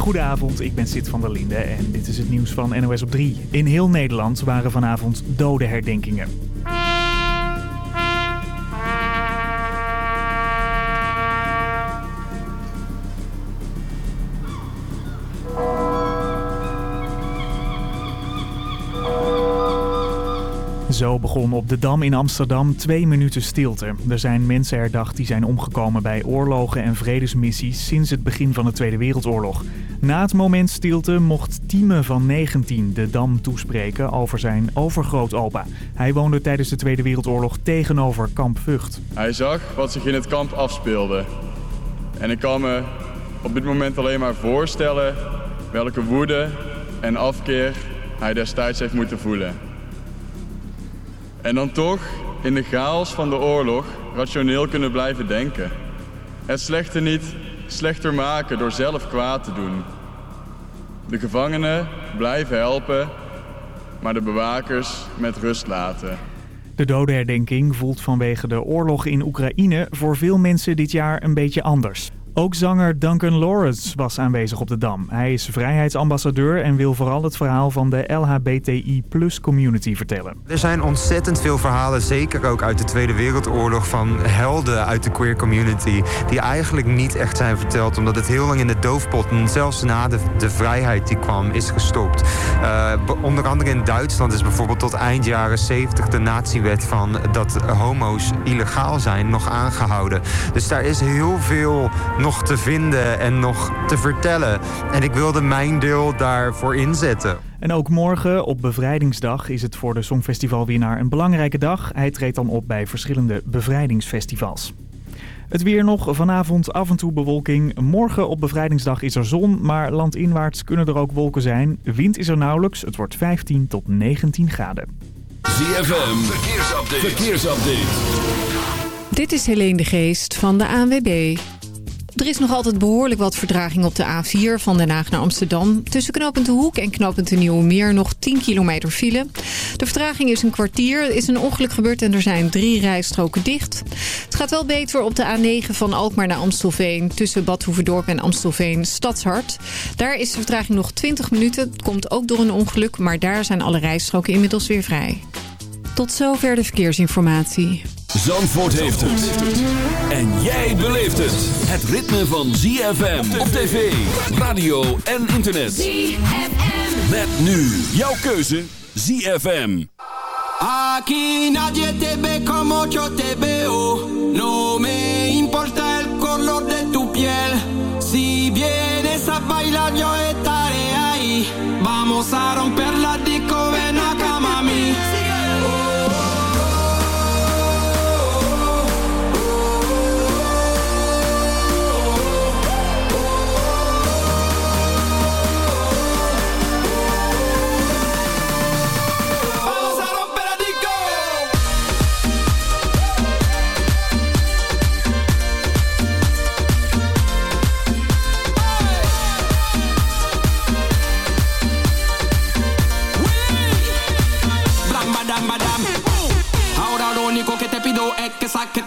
Goedenavond, ik ben Sid van der Linde en dit is het nieuws van NOS op 3. In heel Nederland waren vanavond dodenherdenkingen. Zo begon op de Dam in Amsterdam twee minuten stilte. Er zijn mensen herdacht die zijn omgekomen bij oorlogen en vredesmissies sinds het begin van de Tweede Wereldoorlog. Na het moment stilte mocht Tieme van 19 de Dam toespreken over zijn overgrootopa. Hij woonde tijdens de Tweede Wereldoorlog tegenover kamp Vught. Hij zag wat zich in het kamp afspeelde. En ik kan me op dit moment alleen maar voorstellen welke woede en afkeer hij destijds heeft moeten voelen. En dan toch in de chaos van de oorlog rationeel kunnen blijven denken. Het slechte niet slechter maken door zelf kwaad te doen. De gevangenen blijven helpen, maar de bewakers met rust laten. De dodenherdenking voelt vanwege de oorlog in Oekraïne voor veel mensen dit jaar een beetje anders. Ook zanger Duncan Lawrence was aanwezig op de Dam. Hij is vrijheidsambassadeur en wil vooral het verhaal van de LHBTI community vertellen. Er zijn ontzettend veel verhalen, zeker ook uit de Tweede Wereldoorlog... van helden uit de queer community die eigenlijk niet echt zijn verteld... omdat het heel lang in de doofpot en zelfs na de, de vrijheid die kwam is gestopt. Uh, onder andere in Duitsland is bijvoorbeeld tot eind jaren 70 de natiewet van dat homo's illegaal zijn nog aangehouden. Dus daar is heel veel nog te vinden en nog te vertellen. En ik wilde mijn deel daarvoor inzetten. En ook morgen, op Bevrijdingsdag, is het voor de Songfestivalwinnaar een belangrijke dag. Hij treedt dan op bij verschillende bevrijdingsfestivals. Het weer nog, vanavond af en toe bewolking. Morgen op bevrijdingsdag is er zon, maar landinwaarts kunnen er ook wolken zijn. Wind is er nauwelijks, het wordt 15 tot 19 graden. ZFM, verkeersupdate. verkeersupdate. Dit is Helene de Geest van de ANWB. Er is nog altijd behoorlijk wat verdraging op de A4 van Den Haag naar Amsterdam. Tussen knooppunt De Hoek en knooppunt De Nieuwe Meer nog 10 kilometer file. De vertraging is een kwartier. Er is een ongeluk gebeurd en er zijn drie rijstroken dicht. Het gaat wel beter op de A9 van Alkmaar naar Amstelveen... tussen Bad Hoeverdorp en Amstelveen Stadshart. Daar is de vertraging nog 20 minuten. Het komt ook door een ongeluk, maar daar zijn alle rijstroken inmiddels weer vrij. Tot zover de verkeersinformatie. Zandvoort heeft het. En jij beleeft het. Het ritme van ZFM op tv, radio en internet. ZFM. Met nu jouw keuze ZFM. Aquí nadie te ve como yo te veo. No me importa el color de tu piel. Si vienes a bailar yo estaré ahí. Vamos a romper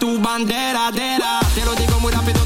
tu bandera, dera. Te lo digo muy rápido,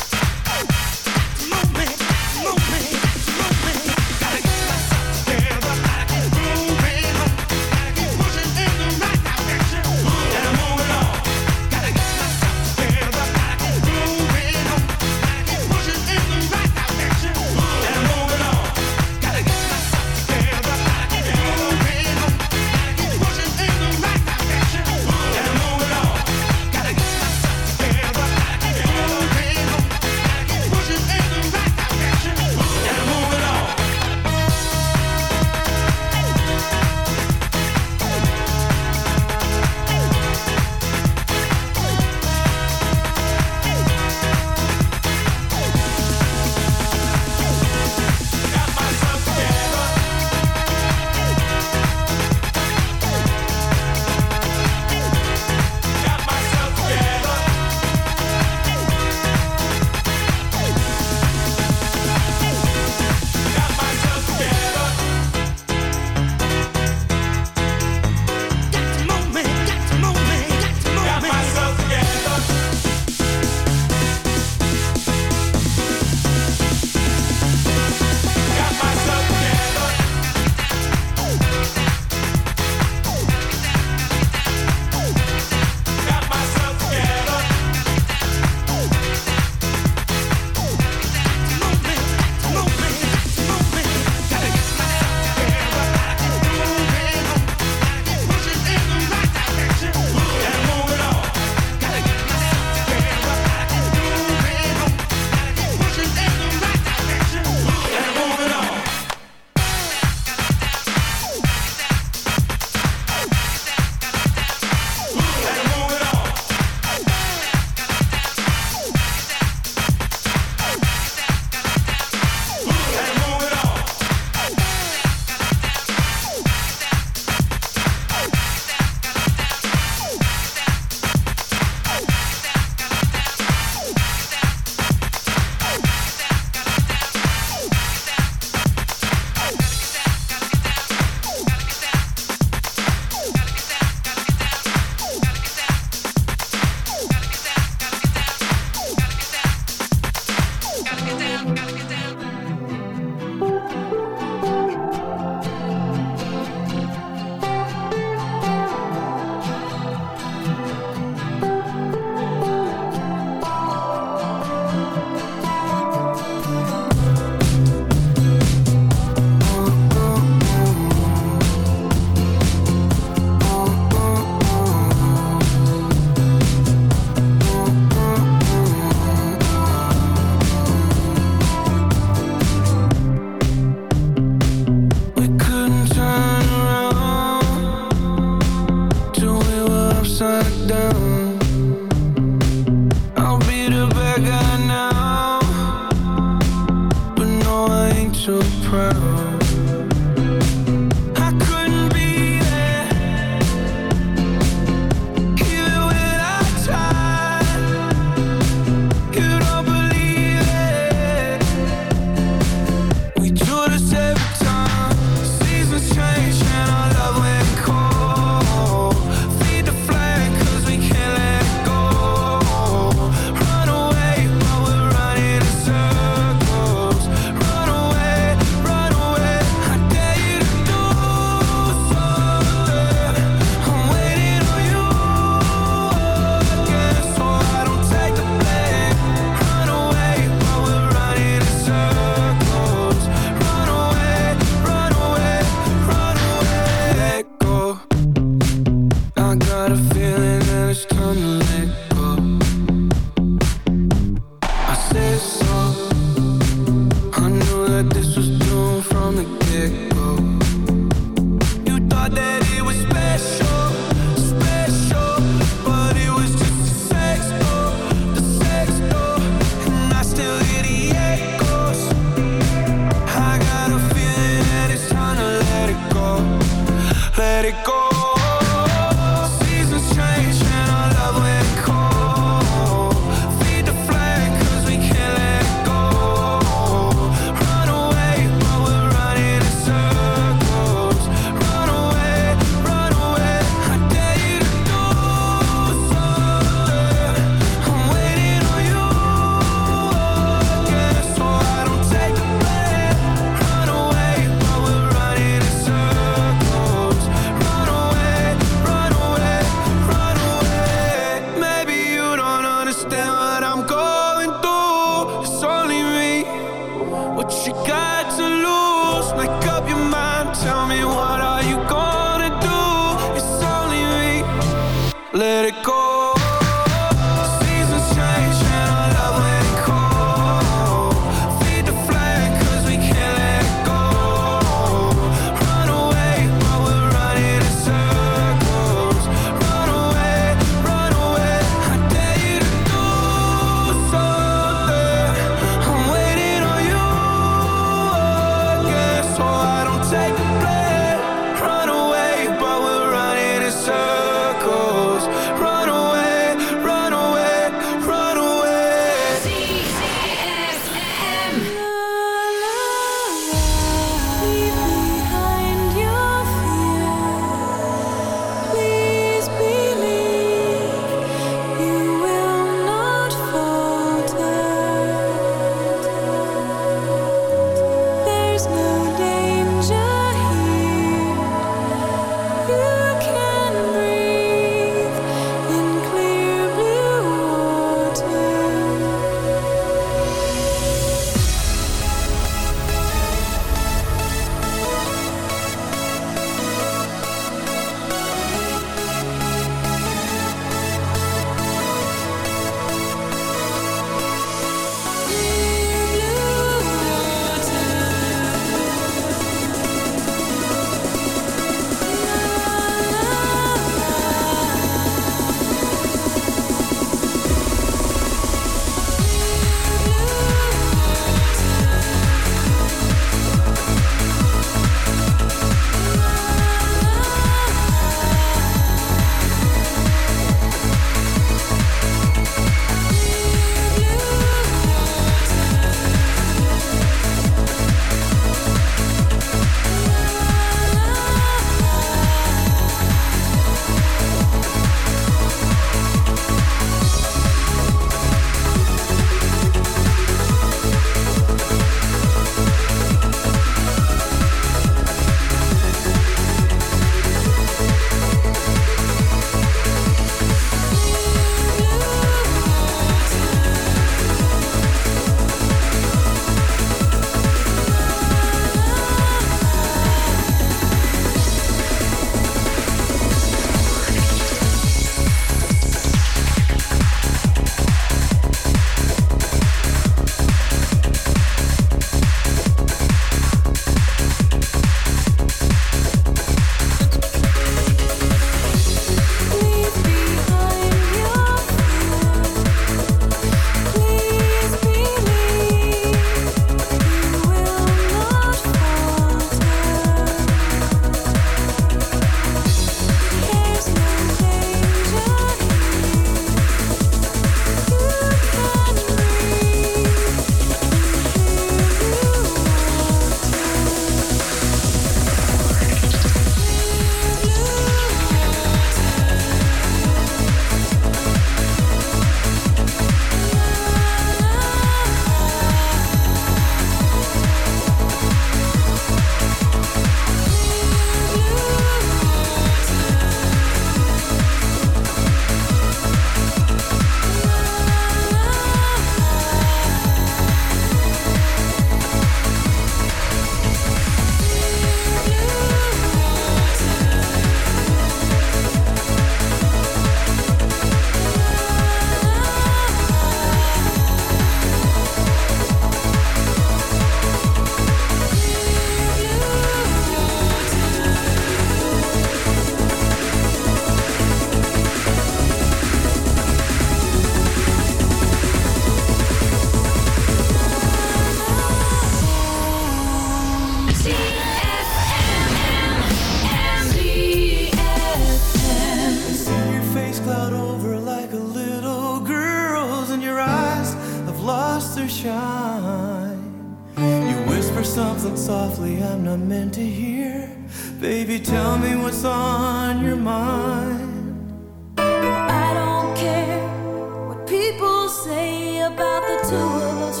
say about the two of us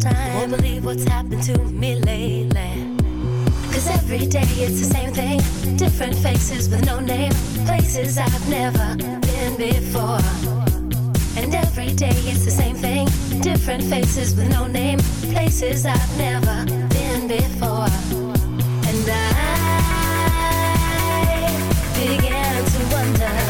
time. Can't believe what's happened to me lately. Cause every day it's the same thing. Different faces with no name. Places I've never been before. And every day it's the same thing. Different faces with no name. Places I've never been before. And I began to wonder.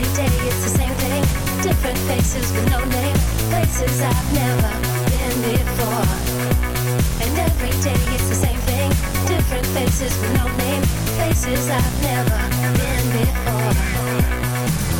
Every day it's the same thing. Different faces with no name. I've never been before. And every day it's the same thing. Different faces with no name. I've never been before.